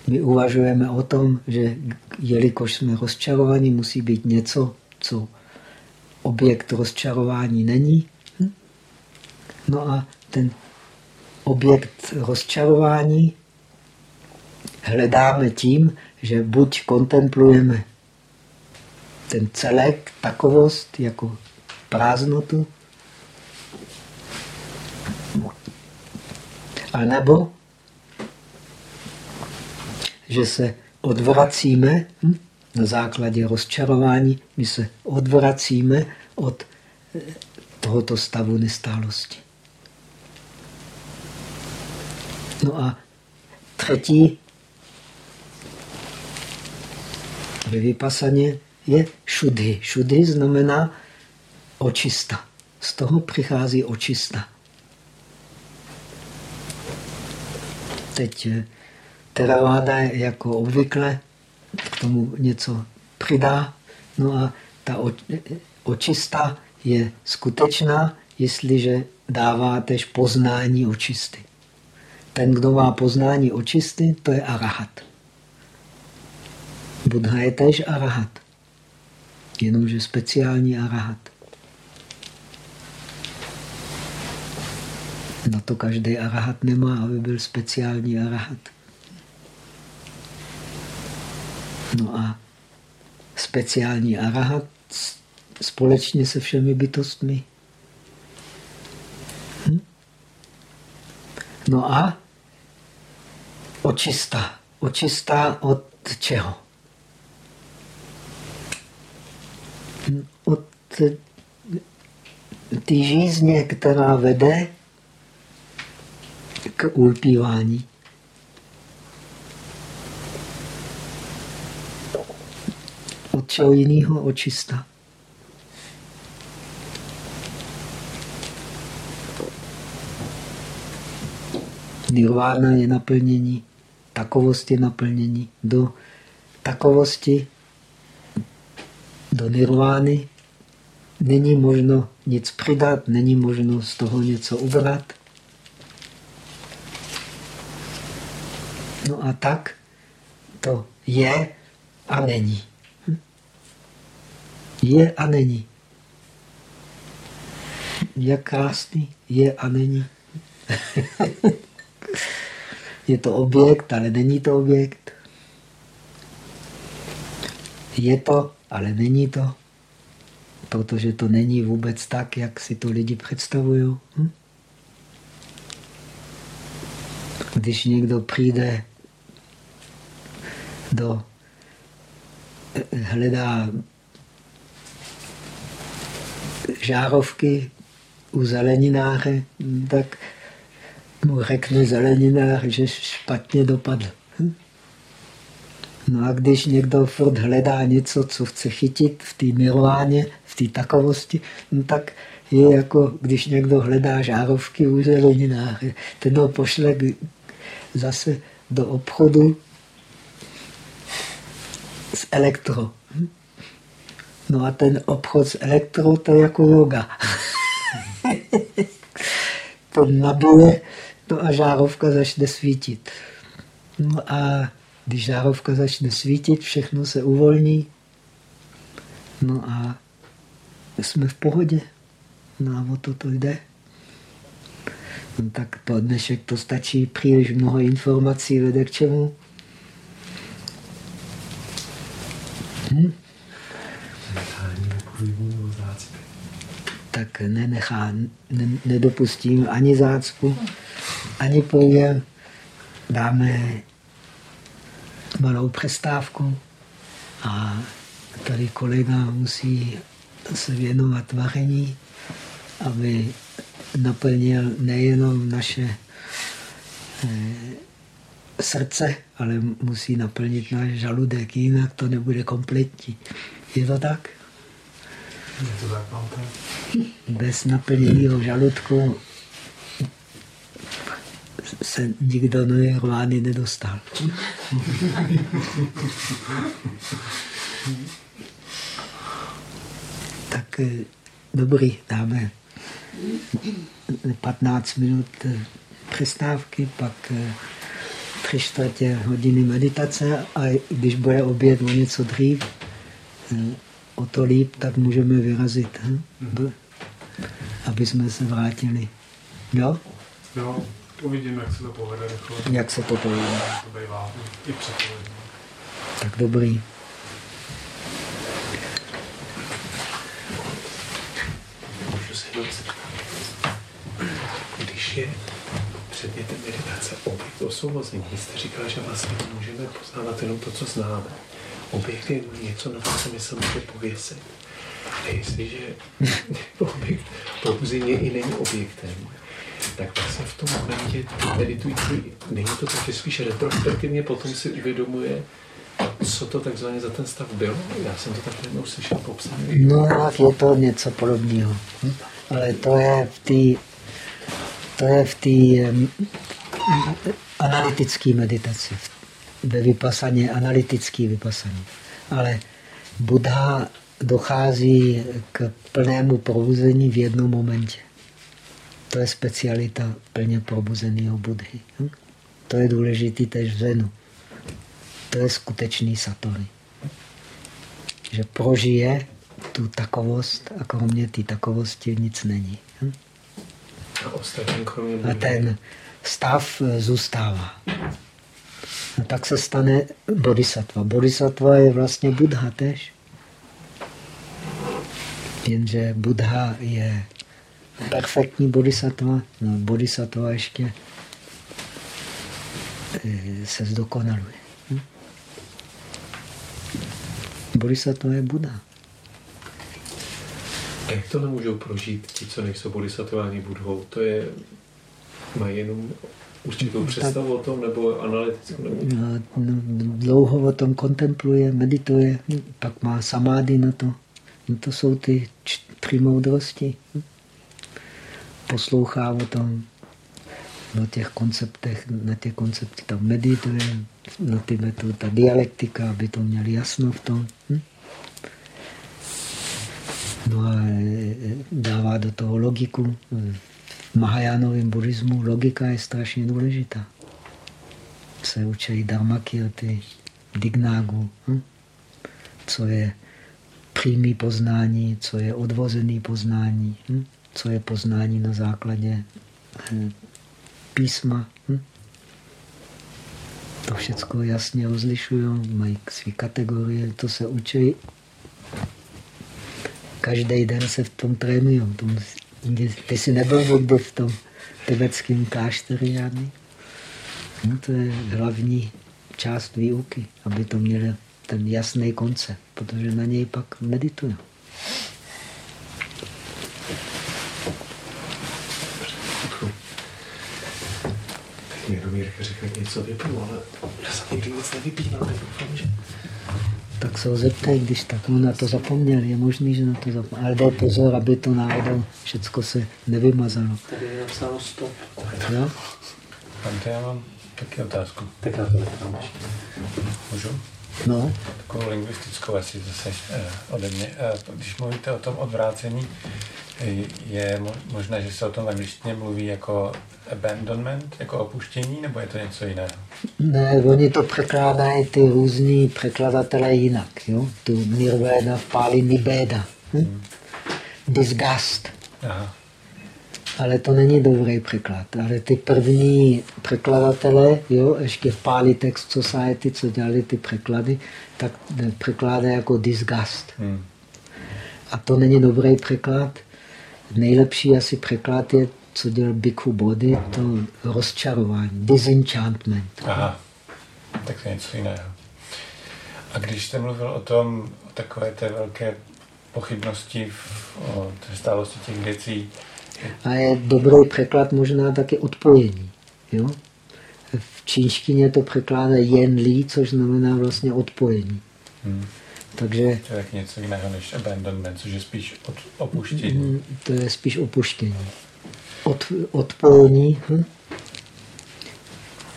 My uvažujeme o tom, že jelikož jsme rozčarovaní, musí být něco, co objekt rozčarování není. Hm? No a ten objekt rozčarování hledáme tím, že buď kontemplujeme ten celek, takovost jako prázdnotu, A nebo, že se odvracíme hm, na základě rozčarování, my se odvracíme od eh, tohoto stavu nestálosti. No a třetí ve vypasaně je šudhy. Šudhy znamená očista. Z toho přichází očista. Teď eh, teraváda jako obvykle k tomu něco přidá. No a ta očista je skutečná, jestliže dává tež poznání očisty. Ten, kdo má poznání očisty, to je arahat. Buddha je tež arahat, jenomže speciální arahat. Na to každý arahat nemá, aby byl speciální arahat. No a speciální arahat společně se všemi bytostmi. Hm? No a očista. Očista od čeho? Hm, od té žízně, která vede k ulpívání. Od čeho jiného očista. Nirvána je naplnění, takovost je naplnění. Do takovosti, do nirvány není možno nic přidat, není možno z toho něco ubrat. No a tak to je a není. Hm? Je a není. jak krásný, je a není. [LAUGHS] je to objekt, ale není to objekt. Je to, ale není to. Protože to není vůbec tak, jak si to lidi představují. Hm? Když někdo přijde do hledá žárovky u zelenináře, tak mu řekne zeleninář, že špatně dopadl. Hm? No a když někdo furt hledá něco, co chce chytit v té nirváně, v té takovosti, no tak je jako, když někdo hledá žárovky u zelenináře. Ten ho pošle zase do obchodu elektro. Hm? No a ten obchod s elektro, to je jako yoga. [LAUGHS] to nabije, no a žárovka začne svítit. No a když žárovka začne svítit, všechno se uvolní. No a jsme v pohodě. No a o to to jde. No tak to dnešek to stačí, příliš mnoho informací vede k čemu? Hm? Tak nenechá, ne, nedopustím ani zácpu, ani pojem. Dáme malou přestávku a tady kolega musí se věnovat vaření, aby naplnil nejenom naše eh, srdce, ale musí naplnit náš žaludek, jinak to nebude kompletní. Je to tak? Je to tak, Bez naplněného žaludku se nikdo do nirvány nedostal. tak eh, dobrý, dáme 15 minut eh, přestávky, pak eh, tři čtvrtě hodiny meditace a když bude oběd o něco dřív, o to líp, tak můžeme vyrazit, hm? aby jsme se vrátili. Jo? Jo. Uvidíme, jak se to povede rychle. Jak se to povede. To bývá i Tak dobrý. Můžu se jenom Když je předmětem meditace objekt osvobození, jste říkal, že vlastně můžeme poznávat jenom to, co známe. Objekt je něco, na co se mysl může pověsit. A jestliže [LAUGHS] objekt probuzení i není objektem, tak vlastně v tom momentě meditující, není to tak, že spíš retrospektivně potom si uvědomuje, co to takzvaně za ten stav bylo? Já jsem to tak jednou slyšel popsané. No, je to něco podobného. Hm? Ale to je v té to je v té analytické meditaci, ve vypasaně, analytický vypasaní. Ale Buddha dochází k plnému probuzení v jednom momentě. To je specialita plně probuzeného Budhy. Hm? To je důležitý tež v Zenu. To je skutečný satori. Že prožije tu takovost a kromě té takovosti nic není. Hm? A, ten stav zůstává. A tak se stane bodhisattva. Bodhisattva je vlastně Buddha tež. Jenže Buddha je perfektní bodhisattva, no bodhisattva ještě eh, se zdokonaluje. Hm? Bodhisattva je Buddha. A jak to nemůžou prožít ti, co nejsou bodhisattváni budhou? To je, mají jenom určitou představu tak, o tom, nebo analytickou? Nebo... No, no, dlouho o tom kontempluje, medituje, pak má samády na to. No, to jsou ty tři moudrosti. Poslouchá o tom, na těch konceptech, na těch konceptech tam medituje, na ty metody, ta dialektika, aby to měli jasno v tom. Hm? No a e, dává do toho logiku. V Mahajánovém buddhismu logika je strašně důležitá. Se učí dharmakirty, dignágu, hm? co je přímý poznání, co je odvozený poznání. Hm? co je poznání na základě eh, písma. Hm? To všechno jasně rozlišují, mají své kategorie, to se učí. Každý den se v tom trénují. Ty jsi nebyl někdy v tom tibetském klášteře žádný? No, to je hlavní část výuky, aby to mělo ten jasný koncept, protože na něj pak medituju. Jaromírka řekl, něco vypiju, ale já jsem nikdy nic nevypínal, doufám, že... Tak se ho zeptej, když tak on na to zapomněl. Je možný, že na to zapomněl. Ale dej pozor, aby to náhodou všecko se nevymazalo. Tady je napsáno stop. Jo? Tam to já mám taky otázku. Tak já to nechám ještě. Můžu? No, Takovou lingvistickou asi zase eh, ode mě. Eh, když mluvíte o tom odvrácení, je mo- možné, že se o tom v angličtině mluví jako abandonment, jako opuštění, nebo je to něco jiného? ne, oni to překládají ty různí překladatelé jinak. Jo? Tu nirvana v páli nibéda. Hm? Disgust. Aha. Ale to není dobrý překlad. Ale ty první překladatelé, jo, ještě v Pali Text Society, co dělali ty překlady, tak překládají jako disgust. Hmm. A to není dobrý překlad. Nejlepší asi překlad je, co dělal Bhikkhu Bodhi, to rozčarování, disenchantment. Aha. Tak to je něco jiného. A když jste mluvil o tom, o takové té velké pochybnosti v, o té stálosti těch věcí, A je dobrý překlad možná taky odpojení. Jo? V čínštině to překládá jen li, což znamená vlastně odpojení. hmm. Takže to je tak něco jiného než abandonment, což je spíš od, opuštění. mm, to je spíš opuštění. Od, odpojení. Hm?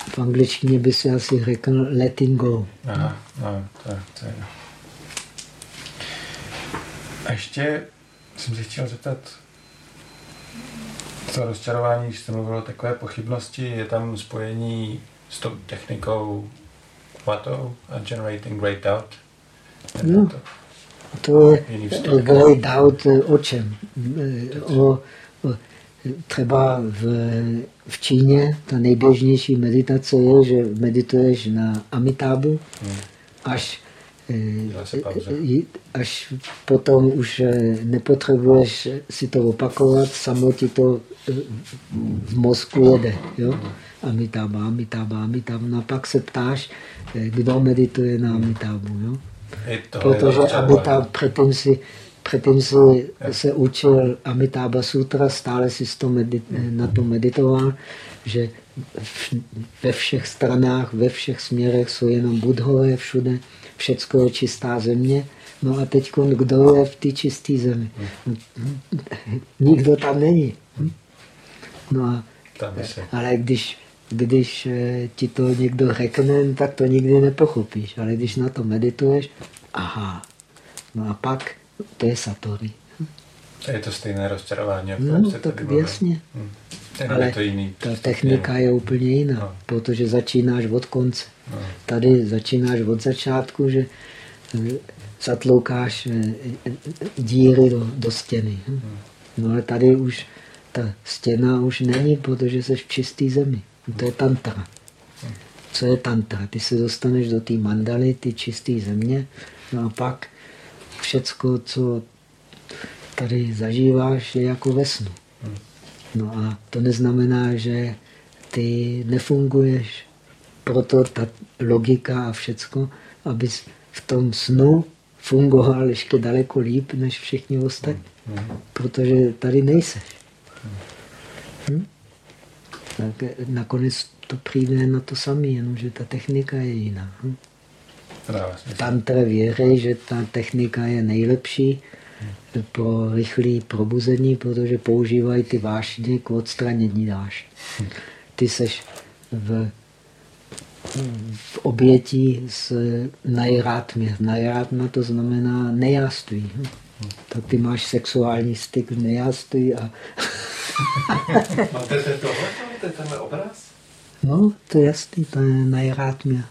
V angličtině by se asi řekl letting go. Aha, no, to, je- to je. A ještě jsem se chtěl zeptat, to rozčarování, když jste mluvil o takové pochybnosti, je tam spojení s tou technikou Vatou a Generating Great Doubt? No. to? Great doubt o čem? O, o, třeba v, v Číně ta nejběžnější meditace je, že medituješ na Amitábu, Hmm. až, eh, až potom už eh, nepotřebuješ si to opakovat, samo ti to eh, v mozku jede. Jo? Amitába, Amitába, Amitába. No a pak se ptáš, kdo medituje na Amitábu. Jo? Je Protože. Amitabh předtím si, předtím si se učil Amitabha Sutra, stále si to medit, na to meditoval, že v, ve všech stranách, ve všech směrech jsou jenom budhové všude, všecko je čistá země. No a teď kdo je v té čisté zemi? Nikdo tam není. No a, ale když, když eh, ti to někdo řekne, tak to nikdy nepochopíš. Ale když na to medituješ, aha. No a pak to je satori. To je to stejné rozčarování, No, tak jasně. Hmm. Ale to jiný. ta technika je úplně jiná, No. protože začínáš od konce. No. Tady začínáš od začátku, že eh, zatloukáš eh, díry do, do stěny. hm. No ale tady už ta stěna už není, protože jsi v čistý zemi. To je tantra. Co je tantra? Ty se dostaneš do té mandaly, ty čisté země, no a pak všecko, co tady zažíváš, je jako ve snu. No a to neznamená, že ty nefunguješ. Proto ta logika a všecko, abys v tom snu fungoval ještě daleko líp než všichni ostatní. Protože tady nejseš. Hm? Tak nakonec to přijde na to samé, jenomže ta technika je jiná. Hm? Tantra věří, že ta technika je nejlepší pro rychlé probuzení, protože používají ty vášně k odstranění vášně. Ty seš v, v obětí s najrátmě. Najrátma to znamená nejáství. Tak ty máš sexuální styk v nejáství a [LAUGHS] Máte tohle? Máte tenhle obraz? no, to je jasný, to je najrátmě.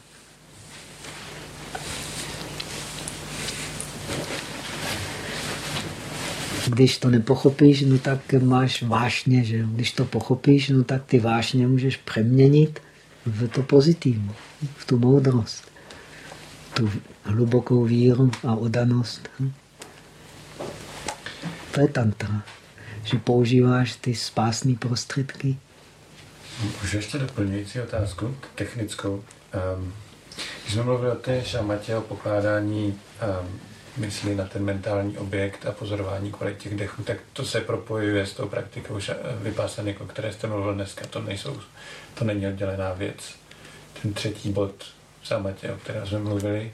když to nepochopíš, no tak máš vášně, že? Když to pochopíš, no tak ty vášně můžeš přeměnit v to pozitivní, v tu moudrost, tu hlubokou víru a odanost. To je tantra, že používáš ty spásné prostředky. Můžu ještě doplňující otázku, technickou. Um, když jsme mluvili o té šamatě, o pokládání um, myslí na ten mentální objekt a pozorování kvalit těch dechů, tak to se propojuje s tou praktikou vypásany, o které jste mluvil dneska. To, nejsou, to není oddělená věc. Ten třetí bod v samatě, o kterém jsme mluvili,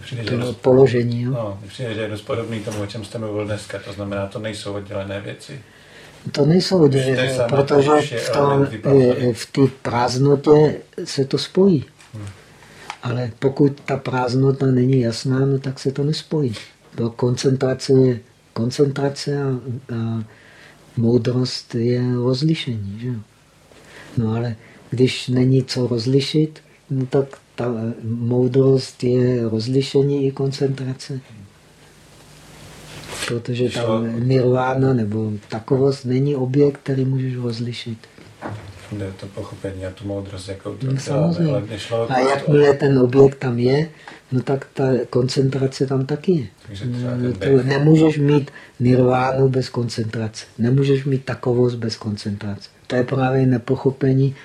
přijde, to dost, položení. Jo? No, přijde, že je dost podobný tomu, o čem jste mluvil dneska. To znamená, to nejsou oddělené věci. To nejsou oddělené, protože v, tom, v té prázdnotě se to spojí. Hmm. Ale pokud ta prázdnota není jasná, no tak se to nespojí. To koncentrace je koncentrace a, a moudrost je rozlišení. Že? No ale když není co rozlišit, no tak ta moudrost je rozlišení i koncentrace. Protože tam nirvana nebo takovost není objekt, který můžeš rozlišit jde to pochopení a tu moudrost, jakou to no, samozřejmě. ale nešlo A jakmile ten objekt tam je, no tak ta koncentrace tam taky je. No, to nemůžeš mít nirvánu bez koncentrace. Nemůžeš mít takovost bez koncentrace. To je právě nepochopení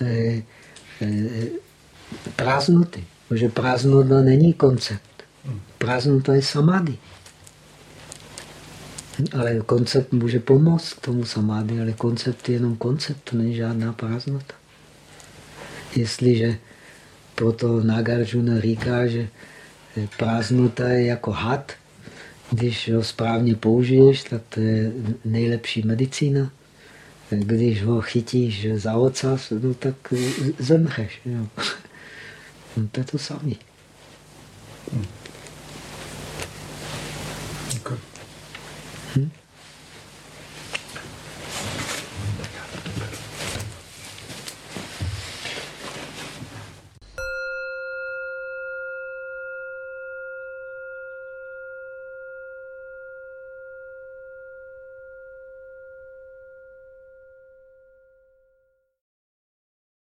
eh, eh, prázdnoty. Protože prázdnota není koncept. Hmm. Prázdnota je samády. Ale koncept může pomoct tomu samády, ale koncept je jenom koncept, to není žádná prázdnota. Jestliže proto Nagarjuna říká, že prázdnota je jako had, když ho správně použiješ, tak to je nejlepší medicína. Když ho chytíš za ocas, no tak zemřeš. No, [LAUGHS] to je to samé. Hmm?